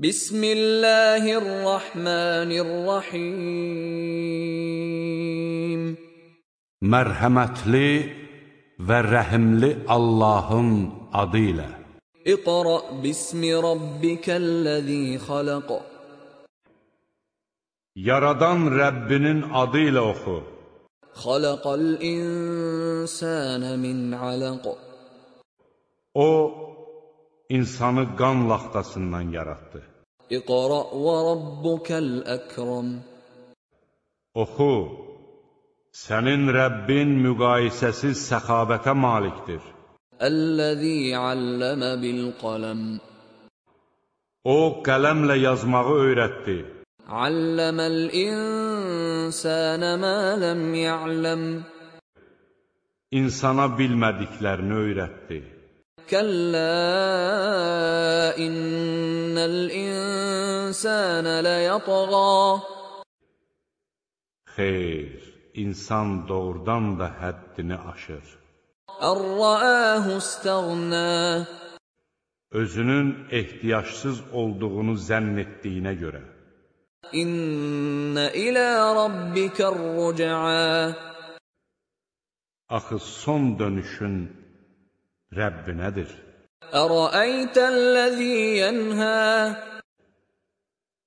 بسم الله الرحمن الرحيم. مرحمتلي ورحملي اللهم أضيلة اقرأ بسم ربك الذي خلق. Yaradan Rəbbinin adı ilə خلق الإنسان من علق. alaq. İnsanı qan laxtasından yaratdı. İqra və rabbukal akram Oxu. Sənin Rəbbin müqayisəsiz səxavətə malikdir. Əlləzi allamə bil qalam O qələmlə yazmağı öyrətdi. Alləməl insana ma lam ya'lam İnsana bilmədiklərini öyrətdi. كلا إن الإنسان ليطغى Xeyr, insan doğrudan da həddini aşır. أن رآه استغنى Özünün ehtiyacsız olduğunu zənn etdiyinə görə. إن إلى ربك الرجعى Axı son dönüşün Rəbbi nədir? Ərəəytəl-ləzî yənhə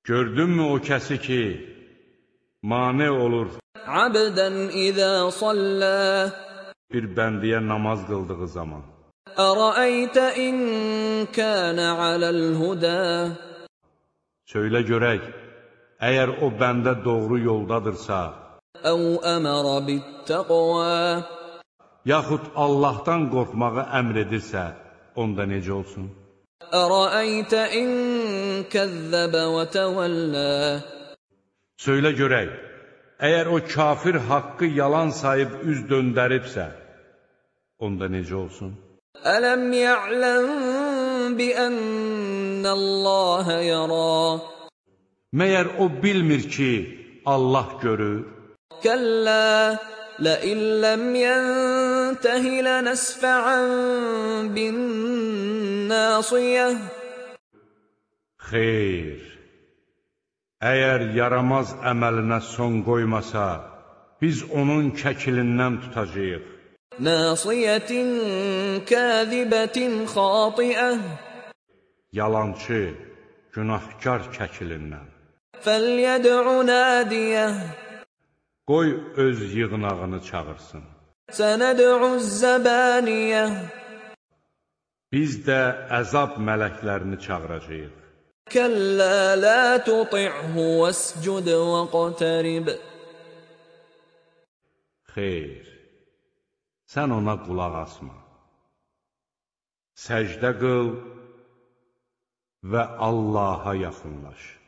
Gördünmü o kəsi ki, mane olur? Abdən izə sallə Bir bəndiyə namaz qıldığı zaman. Ərəəytə in kənə aləl-hüdə Söylə görək, əgər o bəndə doğru yoldadırsa, Əv əmərə bit-təqvə yaxud Allahdan qorxmağı əmr edirsə, onda necə olsun? Ərəytə in kəzzəbə və təvəllə Söylə görək, əgər o kafir haqqı yalan sayıb üz döndəribsə, onda necə olsun? Ələm ya'ləm bi ənnəlləhə yara Məyər o bilmir ki, Allah görür? Kəllə لئن لم ينته لنسفعا بالناصية Xeyr, əgər yaramaz əməlinə son qoymasa, biz onun kəkilindən tutacağıq. ناصية كاذبة خاطئة Yalançı, günahkar kəkilindən. فليدع ناديه Qoy öz yığınağını çağırsın. Sənədüz zəbaniyə Biz də əzab mələklərini çağıracağıq. Kəllə la tuti'hu vəscud və qatərib Xeyr, sən ona qulaq asma. Səcdə qıl və Allaha yaxınlaş.